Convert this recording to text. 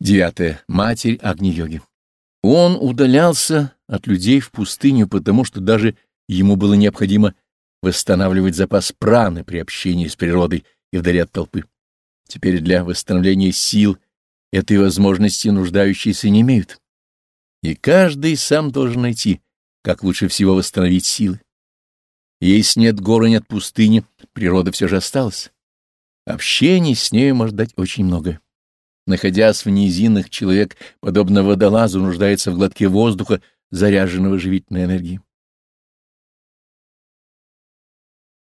Девятое. Матерь Агни-йоги. Он удалялся от людей в пустыню, потому что даже ему было необходимо восстанавливать запас праны при общении с природой и вдали от толпы. Теперь для восстановления сил этой возможности нуждающиеся не имеют. И каждый сам должен найти, как лучше всего восстановить силы. Если нет горы, нет пустыни, природа все же осталась. Общение с нею может дать очень многое. Находясь в низинах, человек, подобно водолазу, нуждается в глотке воздуха, заряженного живительной энергией.